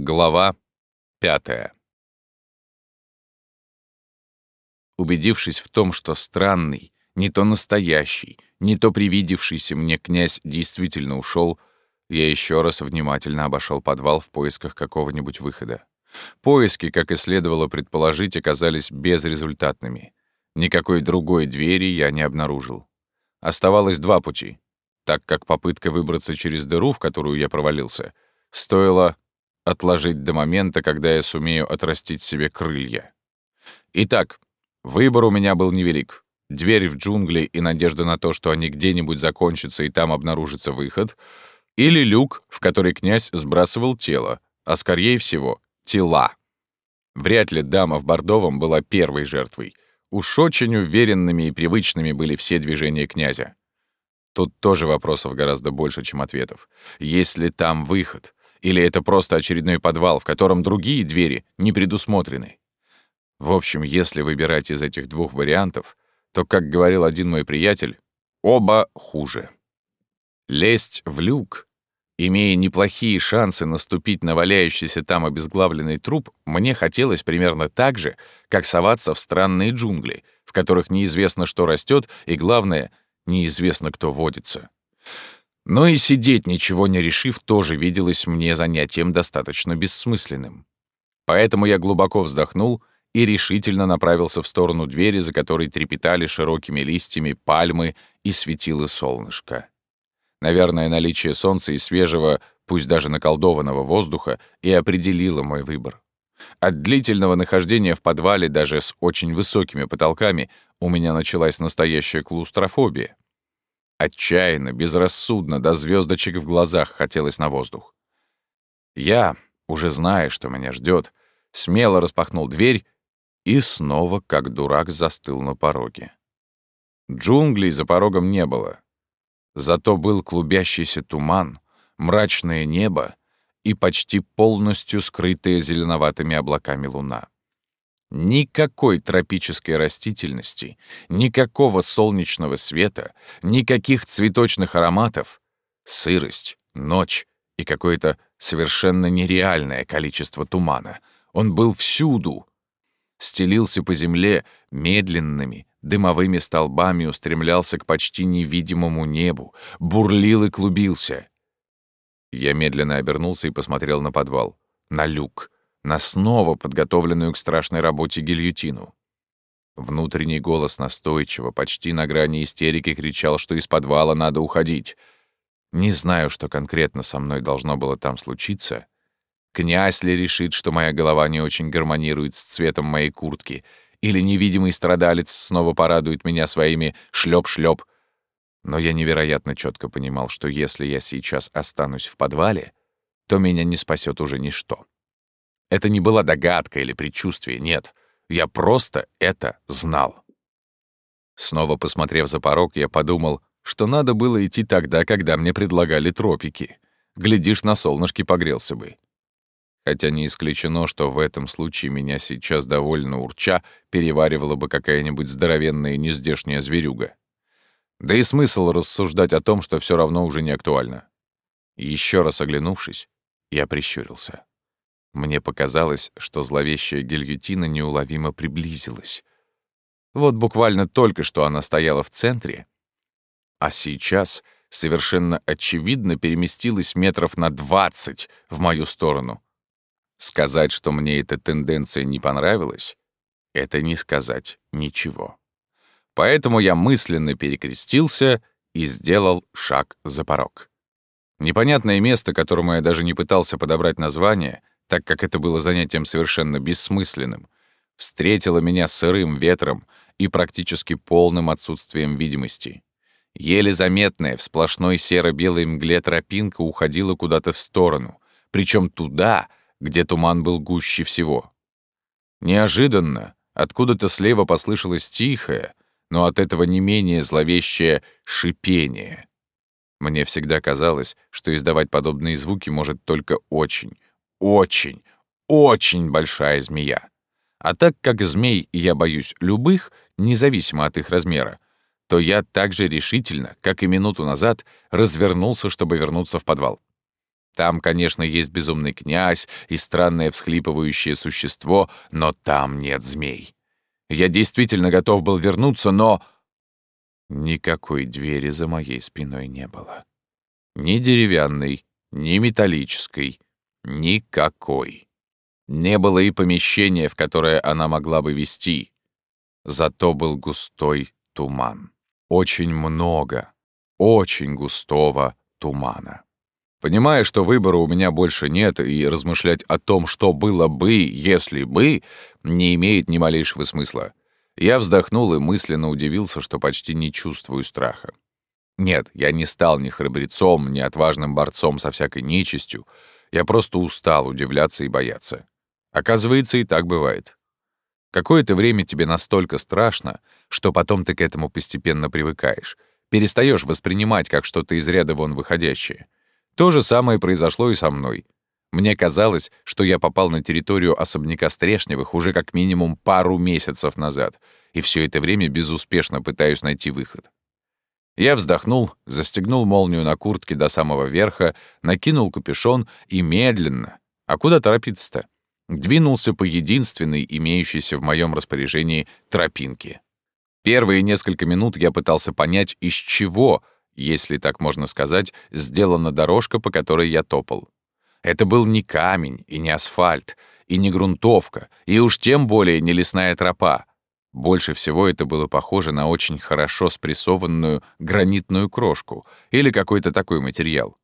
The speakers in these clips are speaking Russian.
Глава пятая. Убедившись в том, что странный, не то настоящий, не то привидевшийся мне князь действительно ушел, я еще раз внимательно обошел подвал в поисках какого-нибудь выхода. Поиски, как и следовало предположить, оказались безрезультатными. Никакой другой двери я не обнаружил. Оставалось два пути, так как попытка выбраться через дыру, в которую я провалился, стоила отложить до момента, когда я сумею отрастить себе крылья. Итак, выбор у меня был невелик. Дверь в джунгли и надежда на то, что они где-нибудь закончатся и там обнаружится выход, или люк, в который князь сбрасывал тело, а скорее всего, тела. Вряд ли дама в бордовом была первой жертвой. Уж очень уверенными и привычными были все движения князя. Тут тоже вопросов гораздо больше, чем ответов. Есть ли там выход? Или это просто очередной подвал, в котором другие двери не предусмотрены? В общем, если выбирать из этих двух вариантов, то, как говорил один мой приятель, оба хуже. Лезть в люк, имея неплохие шансы наступить на валяющийся там обезглавленный труп, мне хотелось примерно так же, как соваться в странные джунгли, в которых неизвестно, что растет, и, главное, неизвестно, кто водится. Но и сидеть, ничего не решив, тоже виделось мне занятием достаточно бессмысленным. Поэтому я глубоко вздохнул и решительно направился в сторону двери, за которой трепетали широкими листьями пальмы и светило солнышко. Наверное, наличие солнца и свежего, пусть даже наколдованного воздуха, и определило мой выбор. От длительного нахождения в подвале даже с очень высокими потолками у меня началась настоящая клаустрофобия. Отчаянно, безрассудно, до звездочек в глазах хотелось на воздух. Я, уже зная, что меня ждет, смело распахнул дверь и снова, как дурак, застыл на пороге. Джунглей за порогом не было. Зато был клубящийся туман, мрачное небо и почти полностью скрытая зеленоватыми облаками луна. Никакой тропической растительности, никакого солнечного света, никаких цветочных ароматов. Сырость, ночь и какое-то совершенно нереальное количество тумана. Он был всюду. Стелился по земле медленными, дымовыми столбами устремлялся к почти невидимому небу, бурлил и клубился. Я медленно обернулся и посмотрел на подвал, на люк — на снова подготовленную к страшной работе гильотину. Внутренний голос настойчиво, почти на грани истерики, кричал, что из подвала надо уходить. Не знаю, что конкретно со мной должно было там случиться. Князь ли решит, что моя голова не очень гармонирует с цветом моей куртки, или невидимый страдалец снова порадует меня своими шлеп-шлеп. Но я невероятно четко понимал, что если я сейчас останусь в подвале, то меня не спасет уже ничто. Это не была догадка или предчувствие, нет. Я просто это знал. Снова посмотрев за порог, я подумал, что надо было идти тогда, когда мне предлагали тропики. Глядишь, на солнышке погрелся бы. Хотя не исключено, что в этом случае меня сейчас довольно урча переваривала бы какая-нибудь здоровенная нездешняя зверюга. Да и смысл рассуждать о том, что все равно уже не актуально. Еще раз оглянувшись, я прищурился. Мне показалось, что зловещая гильотина неуловимо приблизилась. Вот буквально только что она стояла в центре, а сейчас совершенно очевидно переместилась метров на двадцать в мою сторону. Сказать, что мне эта тенденция не понравилась, это не сказать ничего. Поэтому я мысленно перекрестился и сделал шаг за порог. Непонятное место, которому я даже не пытался подобрать название, так как это было занятием совершенно бессмысленным, встретила меня сырым ветром и практически полным отсутствием видимости. Еле заметная в сплошной серо-белой мгле тропинка уходила куда-то в сторону, причем туда, где туман был гуще всего. Неожиданно откуда-то слева послышалось тихое, но от этого не менее зловещее шипение. Мне всегда казалось, что издавать подобные звуки может только очень, очень, очень большая змея. А так как змей я боюсь любых, независимо от их размера, то я так же решительно, как и минуту назад, развернулся, чтобы вернуться в подвал. Там, конечно, есть безумный князь и странное всхлипывающее существо, но там нет змей. Я действительно готов был вернуться, но... Никакой двери за моей спиной не было. Ни деревянной, ни металлической, никакой. Не было и помещения, в которое она могла бы вести. Зато был густой туман. Очень много, очень густого тумана. Понимая, что выбора у меня больше нет, и размышлять о том, что было бы, если бы, не имеет ни малейшего смысла. Я вздохнул и мысленно удивился, что почти не чувствую страха. Нет, я не стал ни храбрецом, ни отважным борцом со всякой нечистью. Я просто устал удивляться и бояться. Оказывается, и так бывает. Какое-то время тебе настолько страшно, что потом ты к этому постепенно привыкаешь. Перестаешь воспринимать как что-то из ряда вон выходящее. То же самое произошло и со мной. Мне казалось, что я попал на территорию особняка Стрешневых уже как минимум пару месяцев назад, и все это время безуспешно пытаюсь найти выход. Я вздохнул, застегнул молнию на куртке до самого верха, накинул капюшон и медленно, а куда торопиться-то, двинулся по единственной имеющейся в моем распоряжении тропинке. Первые несколько минут я пытался понять, из чего — если так можно сказать, сделана дорожка, по которой я топал. Это был не камень и не асфальт, и не грунтовка, и уж тем более не лесная тропа. Больше всего это было похоже на очень хорошо спрессованную гранитную крошку или какой-то такой материал.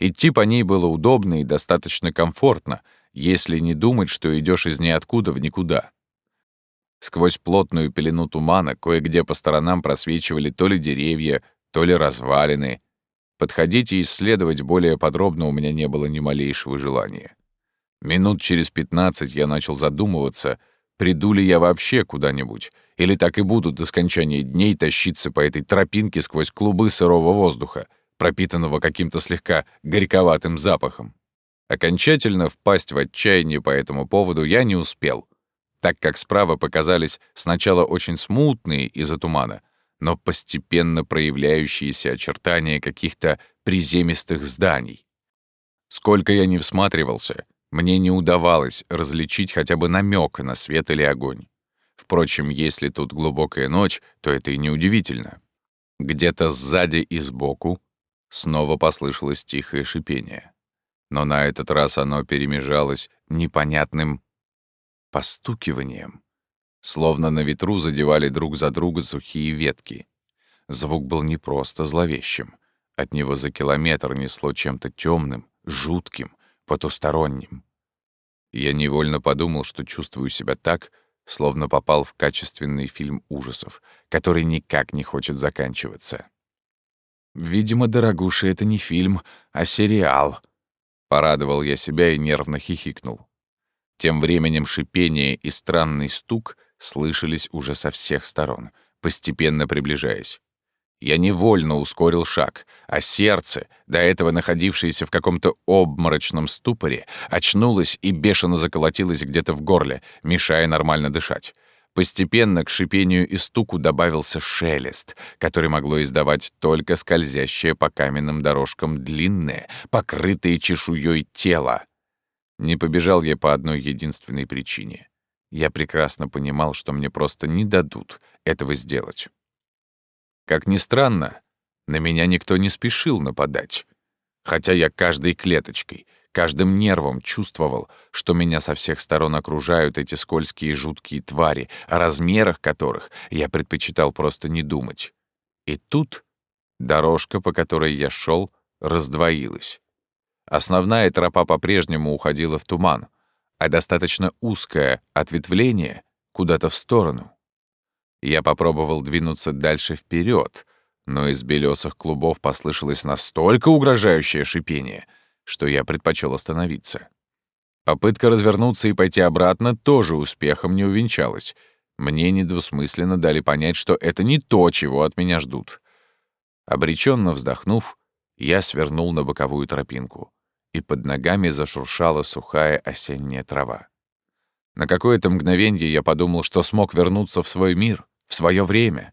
Идти по ней было удобно и достаточно комфортно, если не думать, что идешь из ниоткуда в никуда. Сквозь плотную пелену тумана кое-где по сторонам просвечивали то ли деревья, то ли развалины. Подходить и исследовать более подробно у меня не было ни малейшего желания. Минут через пятнадцать я начал задумываться, приду ли я вообще куда-нибудь, или так и буду до скончания дней тащиться по этой тропинке сквозь клубы сырого воздуха, пропитанного каким-то слегка горьковатым запахом. Окончательно впасть в отчаяние по этому поводу я не успел, так как справа показались сначала очень смутные из-за тумана, но постепенно проявляющиеся очертания каких-то приземистых зданий. Сколько я не всматривался, мне не удавалось различить хотя бы намек на свет или огонь. Впрочем, если тут глубокая ночь, то это и неудивительно. Где-то сзади и сбоку снова послышалось тихое шипение. Но на этот раз оно перемежалось непонятным постукиванием. Словно на ветру задевали друг за друга сухие ветки. Звук был не просто зловещим. От него за километр несло чем-то темным, жутким, потусторонним. Я невольно подумал, что чувствую себя так, словно попал в качественный фильм ужасов, который никак не хочет заканчиваться. «Видимо, дорогуша, это не фильм, а сериал», — порадовал я себя и нервно хихикнул. Тем временем шипение и странный стук слышались уже со всех сторон, постепенно приближаясь. Я невольно ускорил шаг, а сердце, до этого находившееся в каком-то обморочном ступоре, очнулось и бешено заколотилось где-то в горле, мешая нормально дышать. Постепенно к шипению и стуку добавился шелест, который могло издавать только скользящее по каменным дорожкам длинное, покрытое чешуей тело. Не побежал я по одной единственной причине. Я прекрасно понимал, что мне просто не дадут этого сделать. Как ни странно, на меня никто не спешил нападать. Хотя я каждой клеточкой, каждым нервом чувствовал, что меня со всех сторон окружают эти скользкие жуткие твари, о размерах которых я предпочитал просто не думать. И тут дорожка, по которой я шел, раздвоилась. Основная тропа по-прежнему уходила в туман — а достаточно узкое ответвление куда-то в сторону. Я попробовал двинуться дальше вперед, но из белесых клубов послышалось настолько угрожающее шипение, что я предпочел остановиться. Попытка развернуться и пойти обратно тоже успехом не увенчалась. Мне недвусмысленно дали понять, что это не то, чего от меня ждут. Обреченно вздохнув, я свернул на боковую тропинку и под ногами зашуршала сухая осенняя трава. На какое-то мгновение я подумал, что смог вернуться в свой мир, в свое время.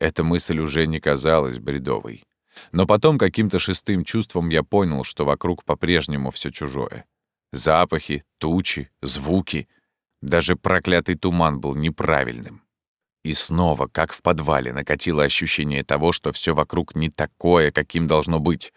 Эта мысль уже не казалась бредовой. Но потом каким-то шестым чувством я понял, что вокруг по-прежнему все чужое. Запахи, тучи, звуки. Даже проклятый туман был неправильным. И снова, как в подвале, накатило ощущение того, что все вокруг не такое, каким должно быть.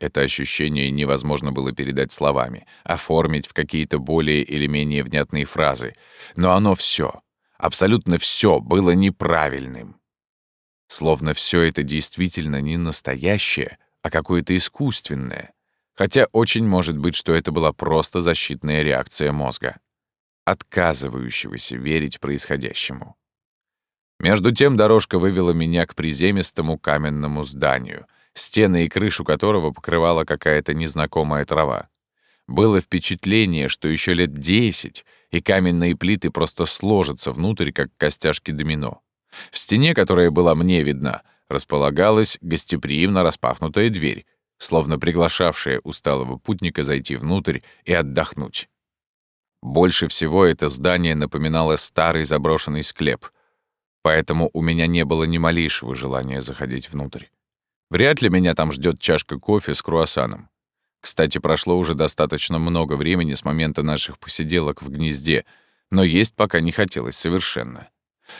Это ощущение невозможно было передать словами, оформить в какие-то более или менее внятные фразы. Но оно все, абсолютно все было неправильным. Словно все это действительно не настоящее, а какое-то искусственное. Хотя очень может быть, что это была просто защитная реакция мозга, отказывающегося верить происходящему. Между тем дорожка вывела меня к приземистому каменному зданию, стены и крышу которого покрывала какая-то незнакомая трава. Было впечатление, что еще лет десять, и каменные плиты просто сложатся внутрь, как костяшки домино. В стене, которая была мне видна, располагалась гостеприимно распахнутая дверь, словно приглашавшая усталого путника зайти внутрь и отдохнуть. Больше всего это здание напоминало старый заброшенный склеп, поэтому у меня не было ни малейшего желания заходить внутрь. Вряд ли меня там ждет чашка кофе с круассаном. Кстати, прошло уже достаточно много времени с момента наших посиделок в гнезде, но есть пока не хотелось совершенно.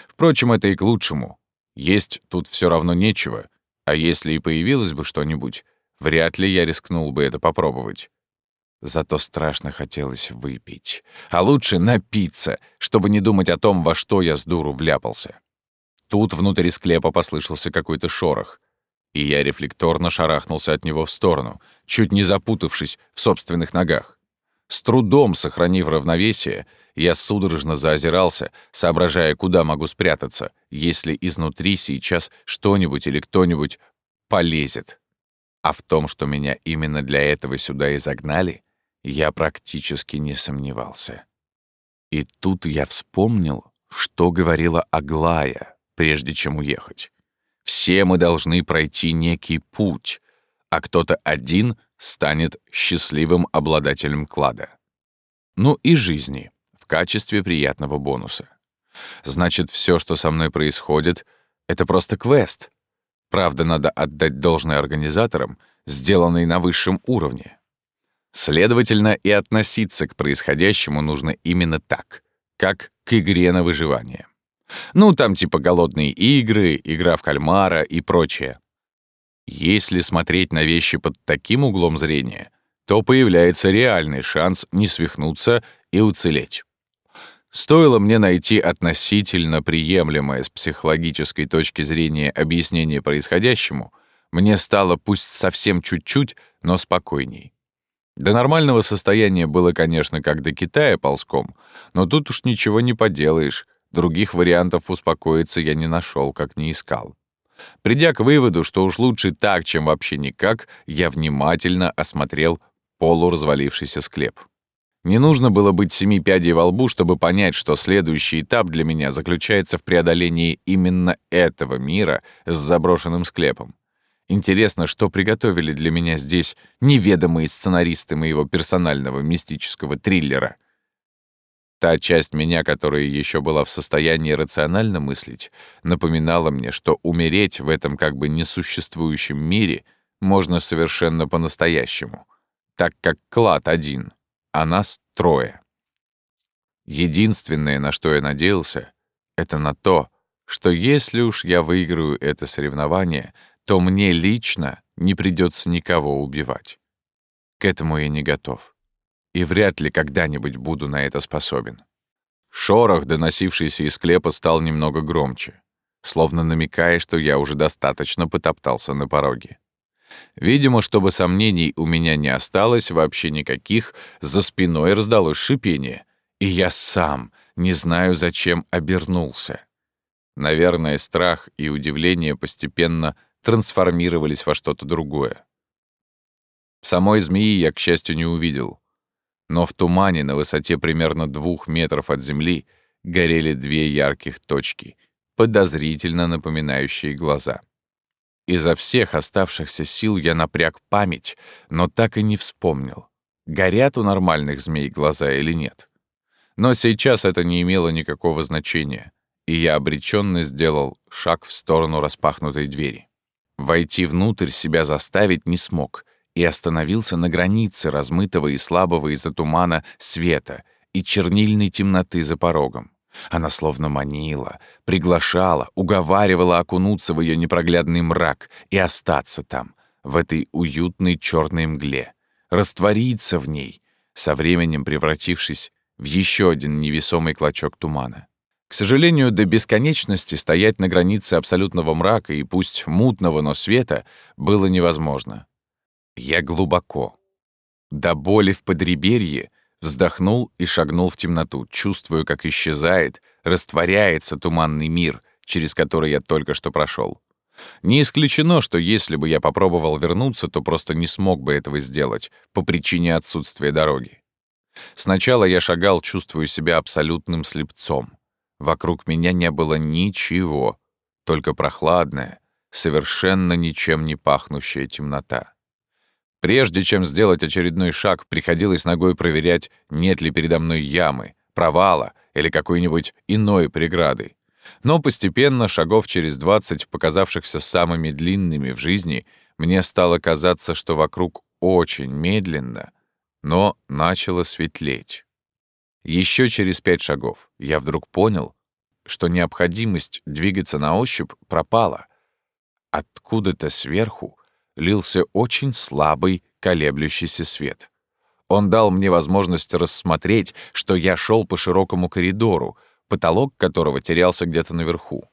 Впрочем, это и к лучшему. Есть тут все равно нечего, а если и появилось бы что-нибудь, вряд ли я рискнул бы это попробовать. Зато страшно хотелось выпить. А лучше напиться, чтобы не думать о том, во что я с дуру вляпался. Тут внутри склепа послышался какой-то шорох, и я рефлекторно шарахнулся от него в сторону, чуть не запутавшись в собственных ногах. С трудом сохранив равновесие, я судорожно заозирался, соображая, куда могу спрятаться, если изнутри сейчас что-нибудь или кто-нибудь полезет. А в том, что меня именно для этого сюда и загнали, я практически не сомневался. И тут я вспомнил, что говорила Аглая, прежде чем уехать. Все мы должны пройти некий путь, а кто-то один станет счастливым обладателем клада. Ну и жизни в качестве приятного бонуса. Значит, все, что со мной происходит, это просто квест. Правда, надо отдать должное организаторам, сделанный на высшем уровне. Следовательно, и относиться к происходящему нужно именно так, как к игре на выживание. Ну, там типа голодные игры, игра в кальмара и прочее. Если смотреть на вещи под таким углом зрения, то появляется реальный шанс не свихнуться и уцелеть. Стоило мне найти относительно приемлемое с психологической точки зрения объяснение происходящему, мне стало пусть совсем чуть-чуть, но спокойней. До нормального состояния было, конечно, как до Китая ползком, но тут уж ничего не поделаешь, других вариантов успокоиться я не нашел, как не искал. Придя к выводу, что уж лучше так, чем вообще никак, я внимательно осмотрел полуразвалившийся склеп. Не нужно было быть семи пядей во лбу, чтобы понять, что следующий этап для меня заключается в преодолении именно этого мира с заброшенным склепом. Интересно, что приготовили для меня здесь неведомые сценаристы моего персонального мистического триллера. Та часть меня, которая еще была в состоянии рационально мыслить, напоминала мне, что умереть в этом как бы несуществующем мире можно совершенно по-настоящему, так как клад один — а нас трое. Единственное, на что я надеялся, это на то, что если уж я выиграю это соревнование, то мне лично не придется никого убивать. К этому я не готов. И вряд ли когда-нибудь буду на это способен. Шорох, доносившийся из склепа, стал немного громче, словно намекая, что я уже достаточно потоптался на пороге. Видимо, чтобы сомнений у меня не осталось вообще никаких, за спиной раздалось шипение, и я сам не знаю, зачем обернулся. Наверное, страх и удивление постепенно трансформировались во что-то другое. Самой змеи я, к счастью, не увидел. Но в тумане на высоте примерно двух метров от земли горели две ярких точки, подозрительно напоминающие глаза. Изо всех оставшихся сил я напряг память, но так и не вспомнил, горят у нормальных змей глаза или нет. Но сейчас это не имело никакого значения, и я обреченно сделал шаг в сторону распахнутой двери. Войти внутрь себя заставить не смог и остановился на границе размытого и слабого из-за тумана света и чернильной темноты за порогом. Она словно манила, приглашала, уговаривала окунуться в ее непроглядный мрак и остаться там, в этой уютной черной мгле, раствориться в ней, со временем превратившись в еще один невесомый клочок тумана. К сожалению, до бесконечности стоять на границе абсолютного мрака и пусть мутного, но света было невозможно. Я глубоко, до боли в подреберье, вздохнул и шагнул в темноту, чувствуя, как исчезает, растворяется туманный мир, через который я только что прошел. Не исключено, что если бы я попробовал вернуться, то просто не смог бы этого сделать по причине отсутствия дороги. Сначала я шагал, чувствуя себя абсолютным слепцом. Вокруг меня не было ничего, только прохладная, совершенно ничем не пахнущая темнота. Прежде чем сделать очередной шаг, приходилось ногой проверять, нет ли передо мной ямы, провала или какой-нибудь иной преграды. Но постепенно, шагов через двадцать, показавшихся самыми длинными в жизни, мне стало казаться, что вокруг очень медленно, но начало светлеть. Еще через пять шагов я вдруг понял, что необходимость двигаться на ощупь пропала. Откуда-то сверху лился очень слабый колеблющийся свет. Он дал мне возможность рассмотреть, что я шел по широкому коридору, потолок которого терялся где-то наверху.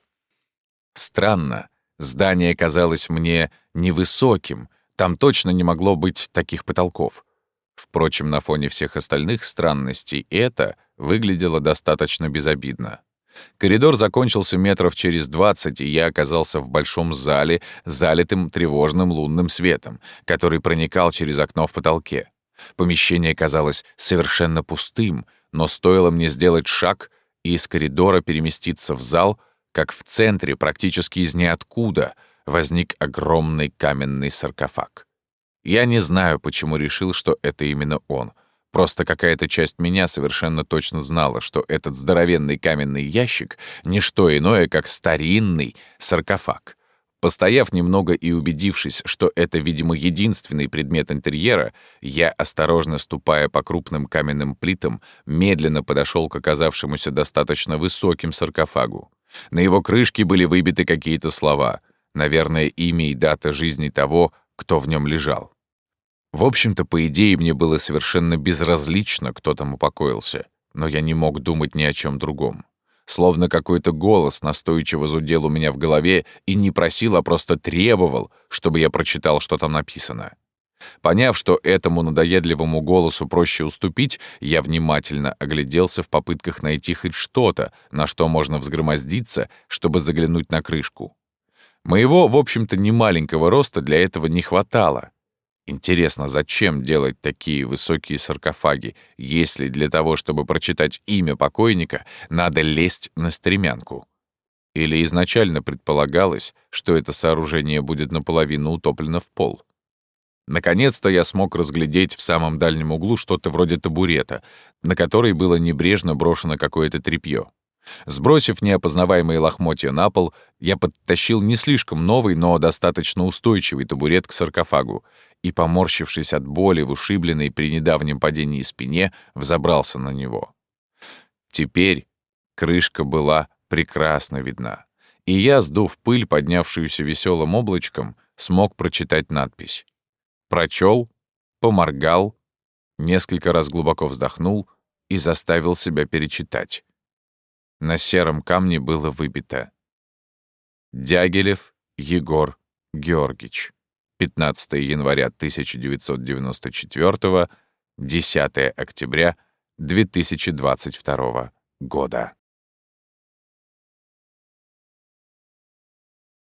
Странно, здание казалось мне невысоким, там точно не могло быть таких потолков. Впрочем, на фоне всех остальных странностей это выглядело достаточно безобидно. Коридор закончился метров через двадцать, и я оказался в большом зале, залитым тревожным лунным светом, который проникал через окно в потолке. Помещение казалось совершенно пустым, но стоило мне сделать шаг, и из коридора переместиться в зал, как в центре, практически из ниоткуда, возник огромный каменный саркофаг. Я не знаю, почему решил, что это именно он. Просто какая-то часть меня совершенно точно знала, что этот здоровенный каменный ящик — не что иное, как старинный саркофаг. Постояв немного и убедившись, что это, видимо, единственный предмет интерьера, я, осторожно ступая по крупным каменным плитам, медленно подошел к оказавшемуся достаточно высоким саркофагу. На его крышке были выбиты какие-то слова, наверное, имя и дата жизни того, кто в нем лежал. В общем-то, по идее, мне было совершенно безразлично, кто там упокоился, но я не мог думать ни о чем другом. Словно какой-то голос настойчиво зудел у меня в голове и не просил, а просто требовал, чтобы я прочитал, что там написано. Поняв, что этому надоедливому голосу проще уступить, я внимательно огляделся в попытках найти хоть что-то, на что можно взгромоздиться, чтобы заглянуть на крышку. Моего, в общем-то, немаленького роста для этого не хватало. Интересно, зачем делать такие высокие саркофаги, если для того, чтобы прочитать имя покойника, надо лезть на стремянку? Или изначально предполагалось, что это сооружение будет наполовину утоплено в пол? Наконец-то я смог разглядеть в самом дальнем углу что-то вроде табурета, на который было небрежно брошено какое-то тряпье. Сбросив неопознаваемые лохмотья на пол, я подтащил не слишком новый, но достаточно устойчивый табурет к саркофагу и, поморщившись от боли в ушибленной при недавнем падении спине, взобрался на него. Теперь крышка была прекрасно видна, и я, сдув пыль, поднявшуюся веселым облачком, смог прочитать надпись. Прочел, поморгал, несколько раз глубоко вздохнул и заставил себя перечитать. На сером камне было выбито «Дягилев Егор Георгич». 15 января 1994, 10 октября 2022 года.